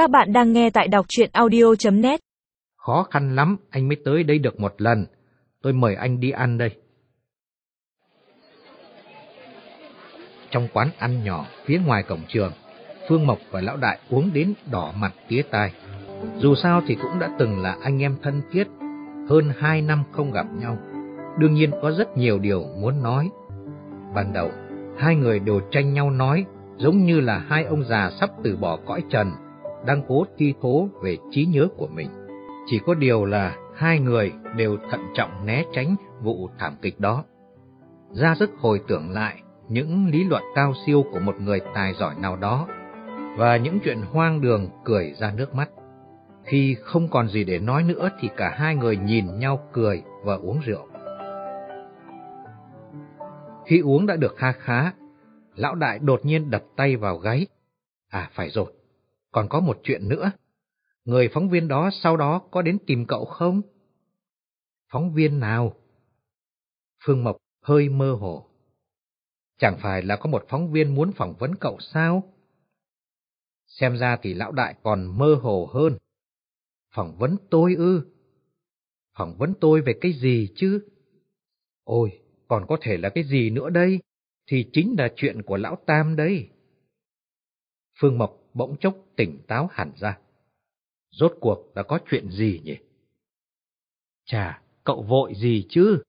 Các bạn đang nghe tại đọc chuyện audio.net Khó khăn lắm anh mới tới đây được một lần. Tôi mời anh đi ăn đây. Trong quán ăn nhỏ phía ngoài cổng trường, Phương Mộc và Lão Đại uống đến đỏ mặt tía tai. Dù sao thì cũng đã từng là anh em thân thiết, hơn hai năm không gặp nhau. Đương nhiên có rất nhiều điều muốn nói. Ban đầu, hai người đều tranh nhau nói, giống như là hai ông già sắp từ bỏ cõi trần, đang cố thi thố về trí nhớ của mình. Chỉ có điều là hai người đều thận trọng né tránh vụ thảm kịch đó. Ra sức hồi tưởng lại những lý luận cao siêu của một người tài giỏi nào đó và những chuyện hoang đường cười ra nước mắt. Khi không còn gì để nói nữa thì cả hai người nhìn nhau cười và uống rượu. Khi uống đã được kha khá, lão đại đột nhiên đập tay vào gáy. À phải rồi, còn có một chuyện nữa. Người phóng viên đó sau đó có đến tìm cậu không? Phóng viên nào? Phương Mộc hơi mơ hồ. Chẳng phải là có một phóng viên muốn phỏng vấn cậu sao? Xem ra thì lão đại còn mơ hồ hơn. Phỏng vấn tôi ư? Phỏng vấn tôi về cái gì chứ? Ôi, còn có thể là cái gì nữa đây? Thì chính là chuyện của lão Tam đây. Phương Mộc bỗng chốc tỉnh táo hẳn ra. Rốt cuộc là có chuyện gì nhỉ? Chà, cậu vội gì chứ?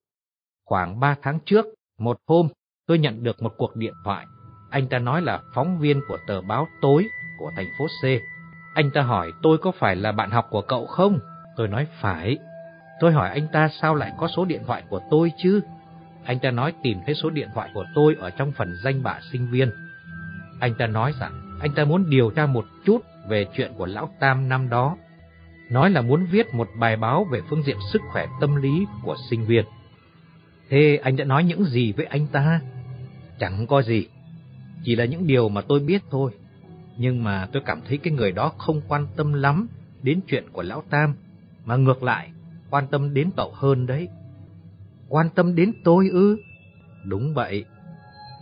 Khoảng ba tháng trước, một hôm, tôi nhận được một cuộc điện thoại. Anh ta nói là phóng viên của tờ báo tối của thành phố C. Anh ta hỏi tôi có phải là bạn học của cậu không? Tôi nói phải. Tôi hỏi anh ta sao lại có số điện thoại của tôi chứ? Anh ta nói tìm thấy số điện thoại của tôi ở trong phần danh bạ sinh viên. Anh ta nói rằng anh ta muốn điều tra một chút về chuyện của Lão Tam năm đó. Nói là muốn viết một bài báo về phương diện sức khỏe tâm lý của sinh viên. Thế anh đã nói những gì với anh ta? Chẳng có gì, chỉ là những điều mà tôi biết thôi. Nhưng mà tôi cảm thấy cái người đó không quan tâm lắm đến chuyện của Lão Tam, mà ngược lại quan tâm đến cậu hơn đấy. Quan tâm đến tôi ư? Đúng vậy.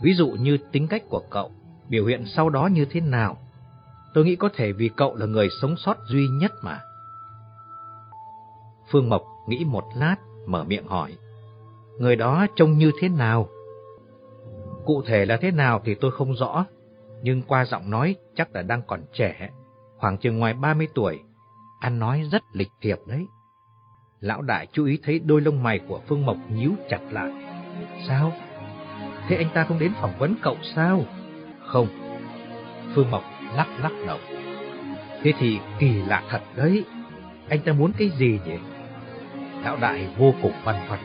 Ví dụ như tính cách của cậu, biểu hiện sau đó như thế nào. Tôi nghĩ có thể vì cậu là người sống sót duy nhất mà. Phương Mộc nghĩ một lát, mở miệng hỏi. Người đó trông như thế nào? Cụ thể là thế nào thì tôi không rõ, nhưng qua giọng nói chắc là đang còn trẻ, khoảng chừng ngoài 30 tuổi. Anh nói rất lịch thiệp đấy. Lão đại chú ý thấy đôi lông mày của Phương Mộc nhíu chặt lại. Sao? Thế anh ta không đến phỏng vấn cậu sao? Không. Phương Mộc lắc lắc đầu. Thế thì kỳ lạ thật đấy. Anh ta muốn cái gì nhỉ? Lão đại vô cùng băn khoăn.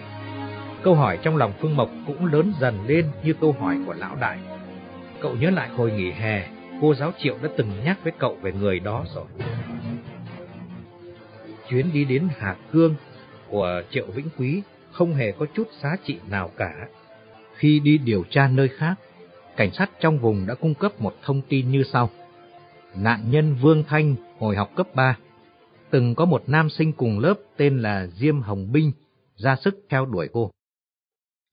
Câu hỏi trong lòng Phương Mộc cũng lớn dần lên như câu hỏi của lão đại. Cậu nhớ lại hồi nghỉ hè, cô giáo Triệu đã từng nhắc với cậu về người đó rồi. Chuyến đi đến Hà Cương của Triệu Vĩnh Quý không hề có chút giá trị nào cả. Khi đi điều tra nơi khác, cảnh sát trong vùng đã cung cấp một thông tin như sau. Nạn nhân Vương Thanh hồi học cấp 3, từng có một nam sinh cùng lớp tên là Diêm Hồng Binh ra sức theo đuổi cô.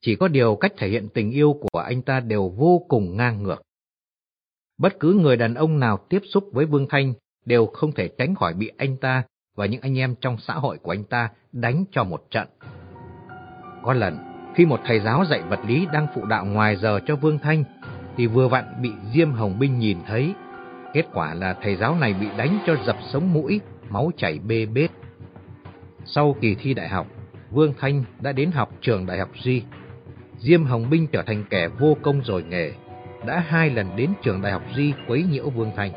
Chỉ có điều cách thể hiện tình yêu của anh ta đều vô cùng ngang ngược. Bất cứ người đàn ông nào tiếp xúc với Vương Thanh đều không thể tránh khỏi bị anh ta và những anh em trong xã hội của anh ta đánh cho một trận. Có lần, khi một thầy giáo dạy vật lý đang phụ đạo ngoài giờ cho Vương Thanh, thì vừa vặn bị Diêm Hồng Binh nhìn thấy. Kết quả là thầy giáo này bị đánh cho dập sống mũi, máu chảy bê bết. Sau kỳ thi đại học, Vương Thanh đã đến học trường đại học Duy. Diêm Hồng Binh trở thành kẻ vô công rồi nghề, đã hai lần đến trường đại học Duy quấy nhiễu Vương Thanh.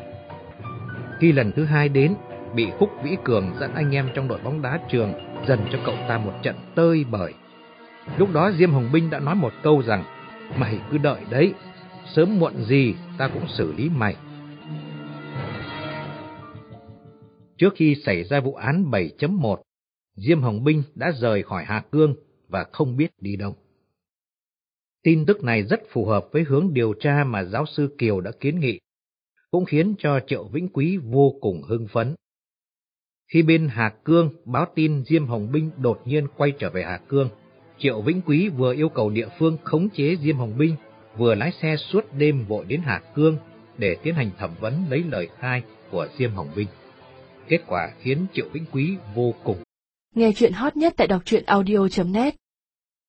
Khi lần thứ hai đến, bị Khúc Vĩ Cường dẫn anh em trong đội bóng đá trường dần cho cậu ta một trận tơi bời. Lúc đó Diêm Hồng Binh đã nói một câu rằng, mày cứ đợi đấy, sớm muộn gì ta cũng xử lý mày. Trước khi xảy ra vụ án 7.1, Diêm Hồng Binh đã rời khỏi Hà Cương và không biết đi đâu. Tin tức này rất phù hợp với hướng điều tra mà giáo sư Kiều đã kiến nghị, cũng khiến cho Triệu Vĩnh Quý vô cùng hưng phấn. Khi bên Hà Cương báo tin Diêm Hồng Binh đột nhiên quay trở về Hà Cương, Triệu Vĩnh Quý vừa yêu cầu địa phương khống chế Diêm Hồng Binh, vừa lái xe suốt đêm vội đến Hà Cương để tiến hành thẩm vấn lấy lời khai của Diêm Hồng Vinh. Kết quả khiến Triệu Vĩnh Quý vô cùng. Nghe chuyện hot nhất tại đọc truyện audio.net